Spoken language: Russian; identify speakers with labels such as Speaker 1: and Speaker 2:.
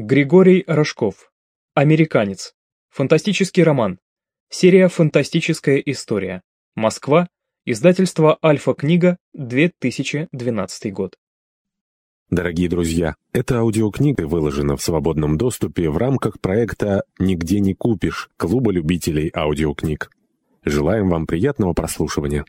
Speaker 1: Григорий Рожков. Американец. Фантастический роман. Серия «Фантастическая история». Москва. Издательство «Альфа-книга», 2012 год.
Speaker 2: Дорогие друзья, эта аудиокнига выложена в свободном доступе в рамках проекта «Нигде не купишь» Клуба любителей аудиокниг. Желаем вам приятного прослушивания.